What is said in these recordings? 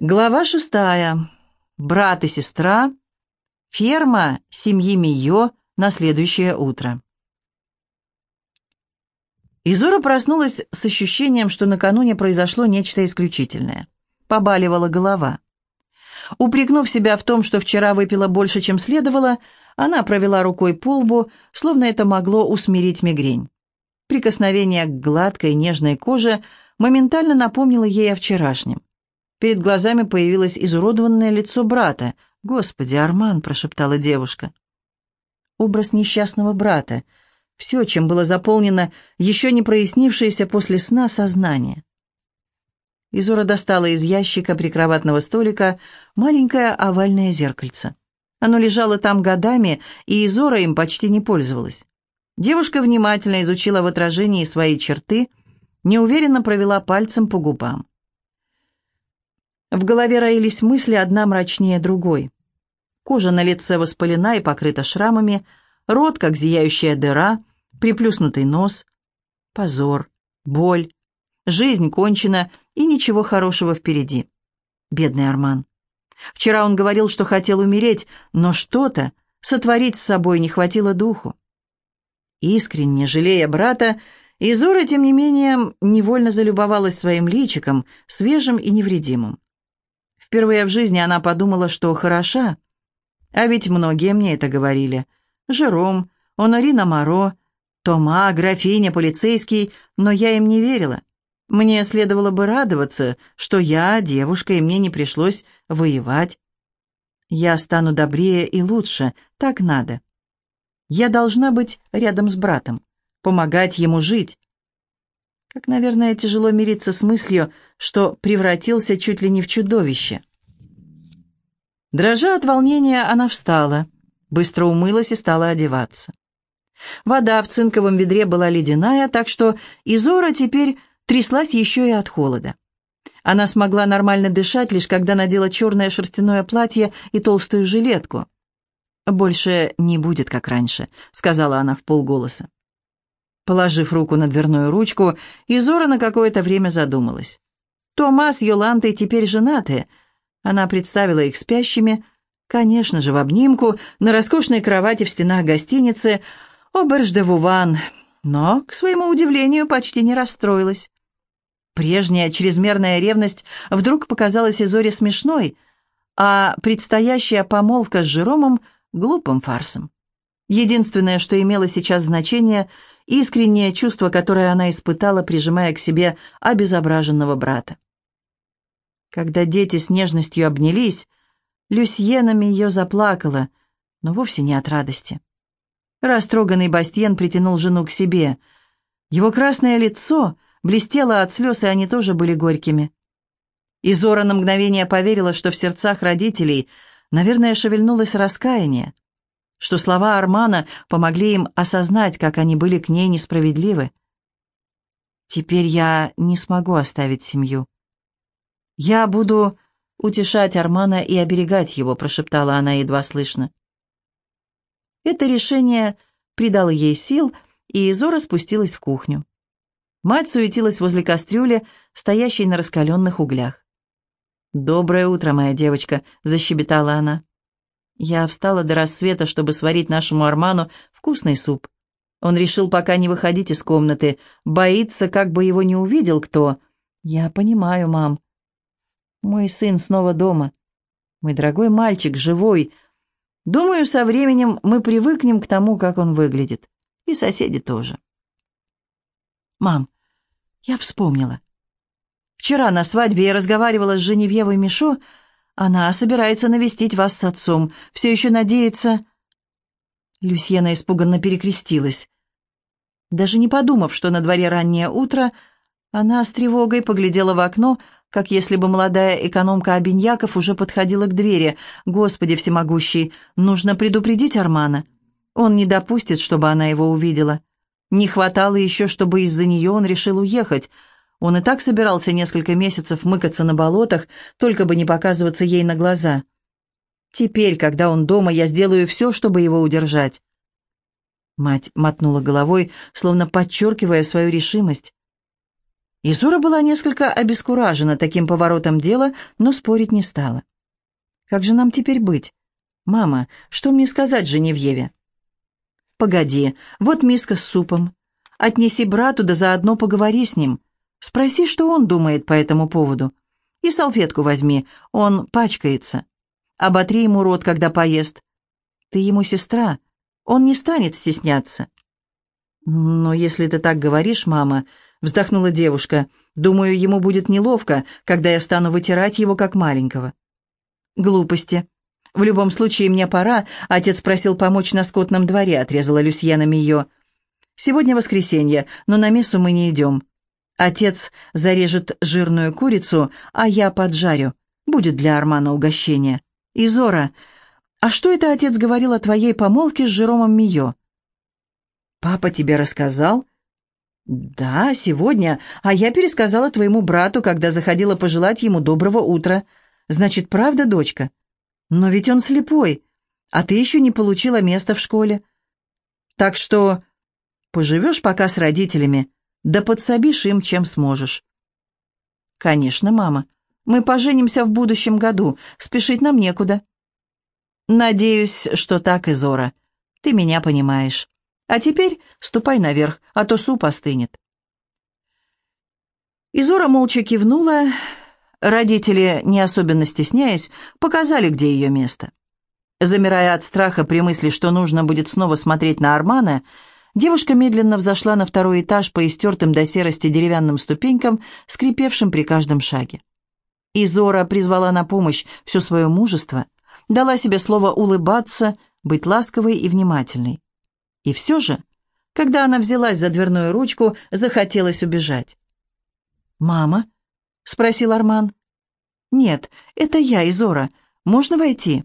Глава шестая. Брат и сестра. Ферма семьи Мио на следующее утро. Изора проснулась с ощущением, что накануне произошло нечто исключительное. Побаливала голова. Упрекнув себя в том, что вчера выпила больше, чем следовало, она провела рукой по лбу, словно это могло усмирить мигрень. Прикосновение к гладкой нежной коже моментально напомнило ей о вчерашнем. Перед глазами появилось изуродованное лицо брата. «Господи, Арман!» — прошептала девушка. Образ несчастного брата. Все, чем было заполнено еще не прояснившееся после сна сознание. Изора достала из ящика прикроватного столика маленькое овальное зеркальце. Оно лежало там годами, и Изора им почти не пользовалась. Девушка внимательно изучила в отражении свои черты, неуверенно провела пальцем по губам. В голове роились мысли, одна мрачнее другой. Кожа на лице воспалена и покрыта шрамами, рот, как зияющая дыра, приплюснутый нос. Позор, боль, жизнь кончена и ничего хорошего впереди. Бедный Арман. Вчера он говорил, что хотел умереть, но что-то сотворить с собой не хватило духу. Искренне жалея брата, Изора, тем не менее, невольно залюбовалась своим личиком, свежим и невредимым. Впервые в жизни она подумала, что хороша. А ведь многие мне это говорили. Жером, Онорина Моро, Тома, графиня, полицейский, но я им не верила. Мне следовало бы радоваться, что я девушка, и мне не пришлось воевать. Я стану добрее и лучше, так надо. Я должна быть рядом с братом, помогать ему жить. Как, наверное, тяжело мириться с мыслью, что превратился чуть ли не в чудовище. Дрожа от волнения, она встала, быстро умылась и стала одеваться. Вода в цинковом ведре была ледяная, так что Изора теперь тряслась еще и от холода. Она смогла нормально дышать, лишь когда надела черное шерстяное платье и толстую жилетку. «Больше не будет, как раньше», — сказала она в полголоса. Положив руку на дверную ручку, Изора на какое-то время задумалась. Тома с Йолантой теперь женаты. Она представила их спящими, конечно же, в обнимку, на роскошной кровати в стенах гостиницы «Оберж де Вуван», но, к своему удивлению, почти не расстроилась. Прежняя чрезмерная ревность вдруг показалась Изоре смешной, а предстоящая помолвка с Жеромом — глупым фарсом. Единственное, что имело сейчас значение — искреннее чувство, которое она испытала, прижимая к себе обезображенного брата. Когда дети с нежностью обнялись, Люсьенами ее заплакала, но вовсе не от радости. Растроганный Бастьен притянул жену к себе. Его красное лицо блестело от слез, и они тоже были горькими. Изора на мгновение поверила, что в сердцах родителей, наверное, шевельнулось раскаяние что слова Армана помогли им осознать, как они были к ней несправедливы. «Теперь я не смогу оставить семью. Я буду утешать Армана и оберегать его», — прошептала она едва слышно. Это решение придало ей сил, и Изора спустилась в кухню. Мать суетилась возле кастрюли, стоящей на раскаленных углях. «Доброе утро, моя девочка», — защебетала она. Я встала до рассвета, чтобы сварить нашему Арману вкусный суп. Он решил пока не выходить из комнаты, боится, как бы его не увидел кто. Я понимаю, мам. Мой сын снова дома. Мой дорогой мальчик, живой. Думаю, со временем мы привыкнем к тому, как он выглядит. И соседи тоже. Мам, я вспомнила. Вчера на свадьбе я разговаривала с Женевьевой Мишо, она собирается навестить вас с отцом. Все еще надеется...» Люсьена испуганно перекрестилась. Даже не подумав, что на дворе раннее утро, она с тревогой поглядела в окно, как если бы молодая экономка Обиньяков уже подходила к двери. «Господи всемогущий, нужно предупредить Армана. Он не допустит, чтобы она его увидела. Не хватало еще, чтобы из-за нее он решил уехать. Он и так собирался несколько месяцев мыкаться на болотах, только бы не показываться ей на глаза. Теперь, когда он дома, я сделаю все, чтобы его удержать. Мать мотнула головой, словно подчеркивая свою решимость. Изура была несколько обескуражена таким поворотом дела, но спорить не стала. «Как же нам теперь быть? Мама, что мне сказать Женевьеве?» «Погоди, вот миска с супом. Отнеси брату, да заодно поговори с ним. Спроси, что он думает по этому поводу. И салфетку возьми, он пачкается. Оботри ему рот, когда поест. Ты ему сестра, он не станет стесняться». «Но если ты так говоришь, мама...» — вздохнула девушка. «Думаю, ему будет неловко, когда я стану вытирать его как маленького». «Глупости. В любом случае, мне пора. Отец просил помочь на скотном дворе», — отрезала Люсьена Мио. «Сегодня воскресенье, но на мессу мы не идем. Отец зарежет жирную курицу, а я поджарю. Будет для Армана угощение. Изора, а что это отец говорил о твоей помолвке с Жеромом Мио?» «Папа тебе рассказал?» «Да, сегодня, а я пересказала твоему брату, когда заходила пожелать ему доброго утра. Значит, правда, дочка? Но ведь он слепой, а ты еще не получила место в школе. Так что поживешь пока с родителями, да подсобишь им, чем сможешь». «Конечно, мама. Мы поженимся в будущем году, спешить нам некуда». «Надеюсь, что так, Изора. Ты меня понимаешь». А теперь ступай наверх, а то суп остынет. Изора молча кивнула. Родители, не особенно стесняясь, показали, где ее место. Замирая от страха при мысли, что нужно будет снова смотреть на Армана, девушка медленно взошла на второй этаж по истертым до серости деревянным ступенькам, скрипевшим при каждом шаге. Изора призвала на помощь все свое мужество, дала себе слово улыбаться, быть ласковой и внимательной. И все же, когда она взялась за дверную ручку, захотелось убежать. «Мама?» — спросил Арман. «Нет, это я, Изора. Можно войти?»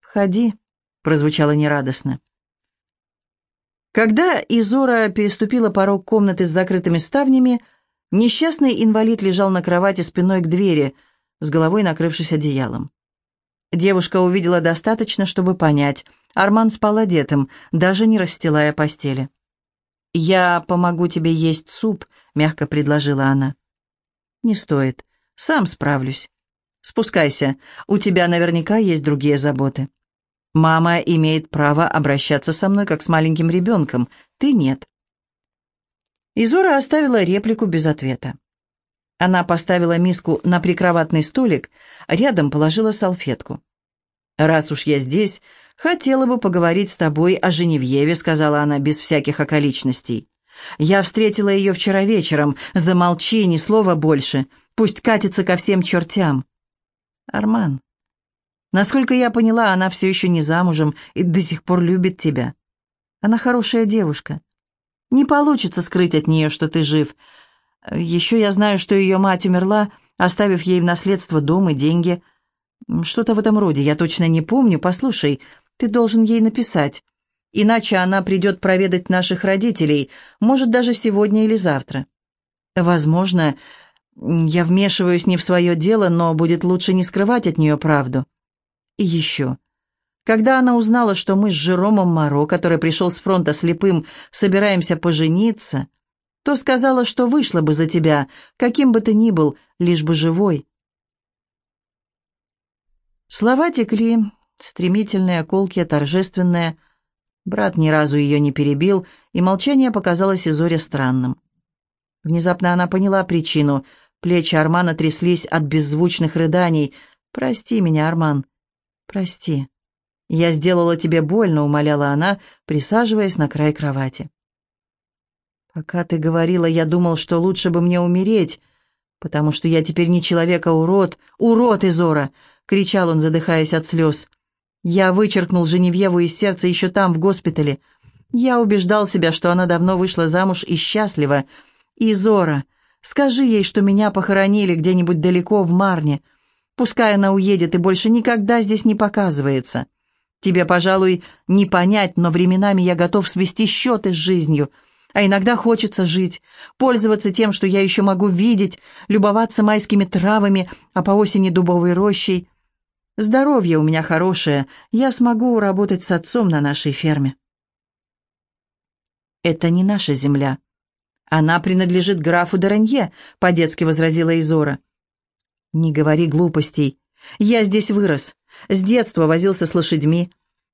«Входи», — прозвучало нерадостно. Когда Изора переступила порог комнаты с закрытыми ставнями, несчастный инвалид лежал на кровати спиной к двери, с головой накрывшись одеялом. Девушка увидела достаточно, чтобы понять. Арман спал одетым, даже не расстилая постели. «Я помогу тебе есть суп», — мягко предложила она. «Не стоит. Сам справлюсь. Спускайся. У тебя наверняка есть другие заботы. Мама имеет право обращаться со мной, как с маленьким ребенком. Ты нет». Изора оставила реплику без ответа. Она поставила миску на прикроватный столик, рядом положила салфетку. «Раз уж я здесь, хотела бы поговорить с тобой о Женевьеве», сказала она без всяких околичностей. «Я встретила ее вчера вечером. Замолчи, ни слова больше. Пусть катится ко всем чертям». «Арман, насколько я поняла, она все еще не замужем и до сих пор любит тебя. Она хорошая девушка. Не получится скрыть от нее, что ты жив. Еще я знаю, что ее мать умерла, оставив ей в наследство дом и деньги. Что-то в этом роде, я точно не помню. Послушай, ты должен ей написать. Иначе она придет проведать наших родителей, может, даже сегодня или завтра. Возможно, я вмешиваюсь не в свое дело, но будет лучше не скрывать от нее правду. И еще. Когда она узнала, что мы с Жеромом Моро, который пришел с фронта слепым, собираемся пожениться, то сказала, что вышла бы за тебя, каким бы ты ни был, лишь бы живой. Слова текли, стремительные, колкие, торжественные. Брат ни разу ее не перебил, и молчание показалось Изоре странным. Внезапно она поняла причину. Плечи Армана тряслись от беззвучных рыданий. «Прости меня, Арман, прости. Я сделала тебе больно», — умоляла она, присаживаясь на край кровати. «Пока ты говорила, я думал, что лучше бы мне умереть, потому что я теперь не человек, а урод. Урод, Изора!» — кричал он, задыхаясь от слез. «Я вычеркнул Женевьеву из сердца еще там, в госпитале. Я убеждал себя, что она давно вышла замуж и счастлива. Изора, скажи ей, что меня похоронили где-нибудь далеко в Марне. Пускай она уедет и больше никогда здесь не показывается. Тебе, пожалуй, не понять, но временами я готов свести счеты с жизнью». А иногда хочется жить, пользоваться тем, что я еще могу видеть, любоваться майскими травами, а по осени дубовой рощей. Здоровье у меня хорошее, я смогу работать с отцом на нашей ферме. Это не наша земля. «Она принадлежит графу Доранье», — по-детски возразила Изора. «Не говори глупостей. Я здесь вырос. С детства возился с лошадьми.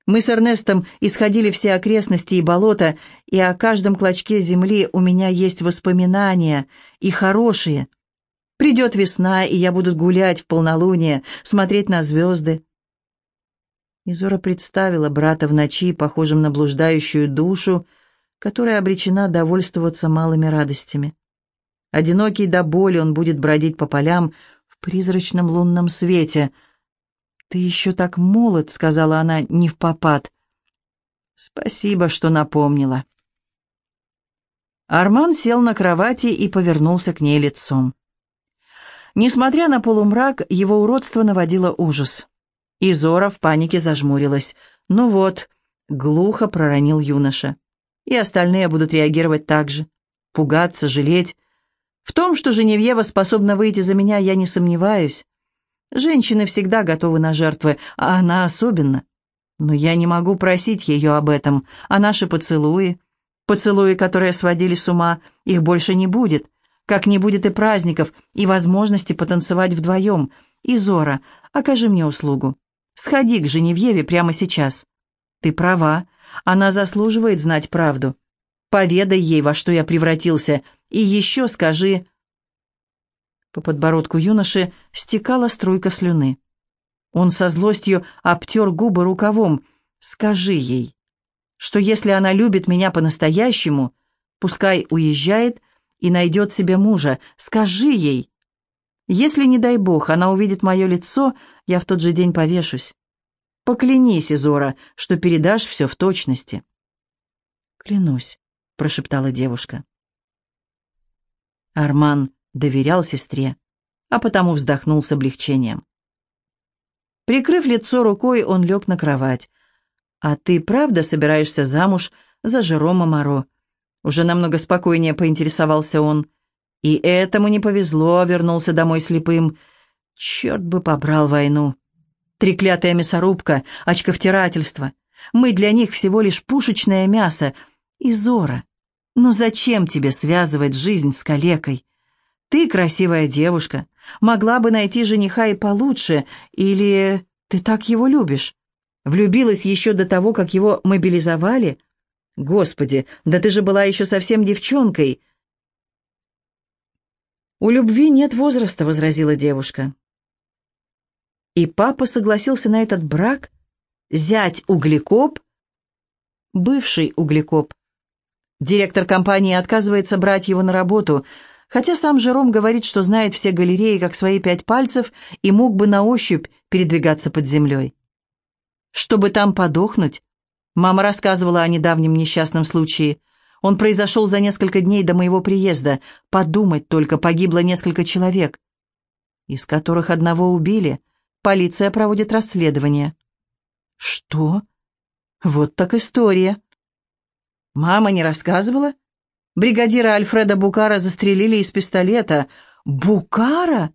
Мы с Эрнестом исходили все окрестности и болота, и о каждом клочке земли у меня есть воспоминания, и хорошие. Придет весна, и я буду гулять в полнолуние, смотреть на звезды. Изора представила брата в ночи, похожим на блуждающую душу, которая обречена довольствоваться малыми радостями. Одинокий до боли он будет бродить по полям призрачном лунном свете — «Ты еще так молод», — сказала она не в попад. «Спасибо, что напомнила». Арман сел на кровати и повернулся к ней лицом. Несмотря на полумрак, его уродство наводило ужас. И Зора в панике зажмурилась. «Ну вот», — глухо проронил юноша. «И остальные будут реагировать так же. Пугаться, жалеть. В том, что Женевьева способна выйти за меня, я не сомневаюсь. Женщины всегда готовы на жертвы, а она особенно. Но я не могу просить ее об этом, а наши поцелуи... Поцелуи, которые сводили с ума, их больше не будет, как не будет и праздников, и возможности потанцевать вдвоем. И, Зора, окажи мне услугу. Сходи к Женевьеве прямо сейчас. Ты права, она заслуживает знать правду. Поведай ей, во что я превратился, и еще скажи, по подбородку юноши стекала струйка слюны. Он со злостью обтер губы рукавом. «Скажи ей, что если она любит меня по-настоящему, пускай уезжает и найдет себе мужа. Скажи ей. Если, не дай бог, она увидит мое лицо, я в тот же день повешусь. Поклянись, Изора, что передашь все в точности». «Клянусь», — прошептала девушка. Арман доверял сестре, а потому вздохнул с облегчением. Прикрыв лицо рукой, он лег на кровать. «А ты правда собираешься замуж за Жерома Моро?» Уже намного спокойнее поинтересовался он. И этому не повезло, вернулся домой слепым. Черт бы побрал войну. Треклятая мясорубка, очковтирательство. Мы для них всего лишь пушечное мясо. И Зора. Но зачем тебе связывать жизнь с калекой? Ты красивая девушка, могла бы найти жениха и получше, или ты так его любишь? Влюбилась еще до того, как его мобилизовали? Господи, да ты же была еще совсем девчонкой!» «У любви нет возраста», — возразила девушка. «И папа согласился на этот брак? Зять углекоп?» «Бывший углекоп. Директор компании отказывается брать его на работу», Хотя сам Жером говорит, что знает все галереи как свои пять пальцев и мог бы на ощупь передвигаться под землей. Чтобы там подохнуть? Мама рассказывала о недавнем несчастном случае. Он произошел за несколько дней до моего приезда. Подумать только, погибло несколько человек, из которых одного убили. Полиция проводит расследование. Что? Вот так история. Мама не рассказывала? Бригадира Альфреда Букара застрелили из пистолета. Букара?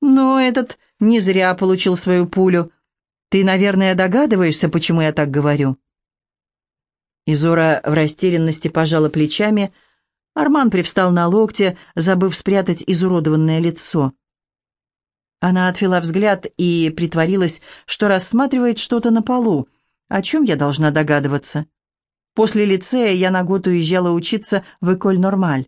Но этот не зря получил свою пулю. Ты, наверное, догадываешься, почему я так говорю?» Изора в растерянности пожала плечами. Арман привстал на локте, забыв спрятать изуродованное лицо. Она отвела взгляд и притворилась, что рассматривает что-то на полу. О чем я должна догадываться? После лицея я на год уезжала учиться в Эколь Нормаль.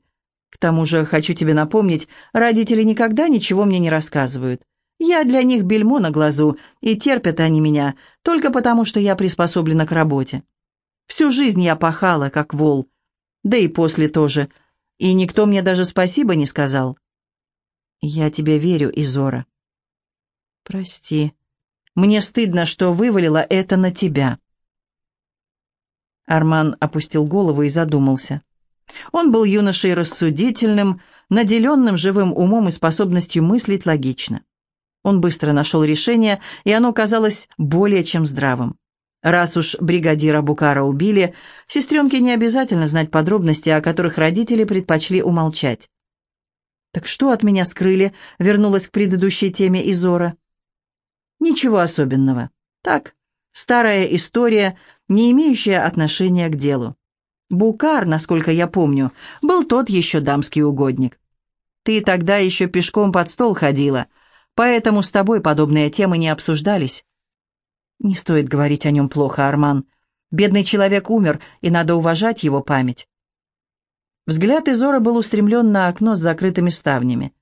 К тому же, хочу тебе напомнить, родители никогда ничего мне не рассказывают. Я для них бельмо на глазу, и терпят они меня только потому, что я приспособлена к работе. Всю жизнь я пахала, как вол. Да и после тоже. И никто мне даже спасибо не сказал. Я тебе верю, Изора. Прости. Мне стыдно, что вывалила это на тебя. Арман опустил голову и задумался. Он был юношей рассудительным, наделенным живым умом и способностью мыслить логично. Он быстро нашел решение, и оно казалось более чем здравым. Раз уж бригадира Букара убили, сестренке не обязательно знать подробности, о которых родители предпочли умолчать. «Так что от меня скрыли?» — вернулась к предыдущей теме Изора. «Ничего особенного. Так, Старая история, не имеющая отношения к делу. Букар, насколько я помню, был тот еще дамский угодник. Ты тогда еще пешком под стол ходила, поэтому с тобой подобные темы не обсуждались. Не стоит говорить о нем плохо, Арман. Бедный человек умер, и надо уважать его память. Взгляд Изора был устремлен на окно с закрытыми ставнями.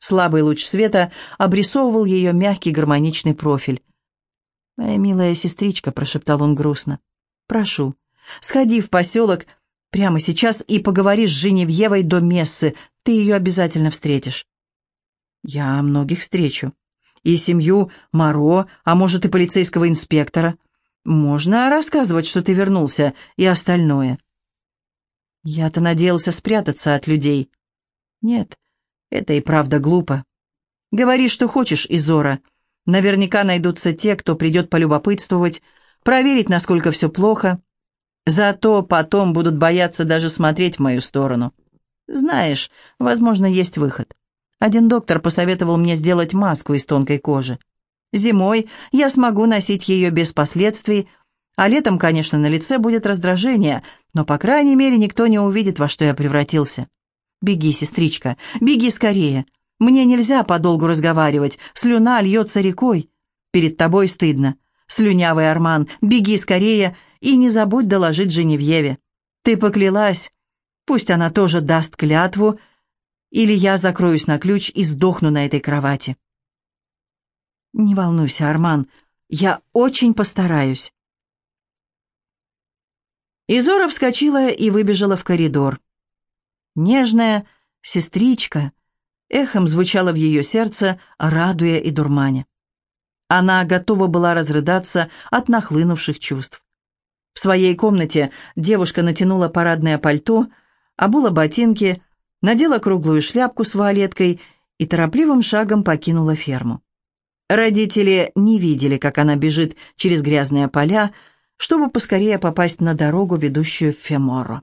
Слабый луч света обрисовывал ее мягкий гармоничный профиль. «Моя милая сестричка», — прошептал он грустно, — «прошу, сходи в поселок прямо сейчас и поговори с Женевьевой до Мессы, ты ее обязательно встретишь». «Я многих встречу. И семью Моро, а может и полицейского инспектора. Можно рассказывать, что ты вернулся, и остальное». Я-то надеялся спрятаться от людей. Нет, это и правда глупо. Говори, что хочешь, Изора. Наверняка найдутся те, кто придет полюбопытствовать, проверить, насколько все плохо. Зато потом будут бояться даже смотреть в мою сторону. Знаешь, возможно, есть выход. Один доктор посоветовал мне сделать маску из тонкой кожи. Зимой я смогу носить ее без последствий, а летом, конечно, на лице будет раздражение, но, по крайней мере, никто не увидит, во что я превратился. Беги, сестричка, беги скорее. Мне нельзя подолгу разговаривать, слюна льется рекой. Перед тобой стыдно. Слюнявый Арман, беги скорее и не забудь доложить Женевьеве. Ты поклялась. Пусть она тоже даст клятву, или я закроюсь на ключ и сдохну на этой кровати. Не волнуйся, Арман, я очень постараюсь. Изора вскочила и выбежала в коридор. Нежная сестричка эхом звучала в ее сердце, радуя и дурманя. Она готова была разрыдаться от нахлынувших чувств. В своей комнате девушка натянула парадное пальто, обула ботинки, надела круглую шляпку с вуалеткой и торопливым шагом покинула ферму. Родители не видели, как она бежит через грязные поля, чтобы поскорее попасть на дорогу, ведущую в Феморо.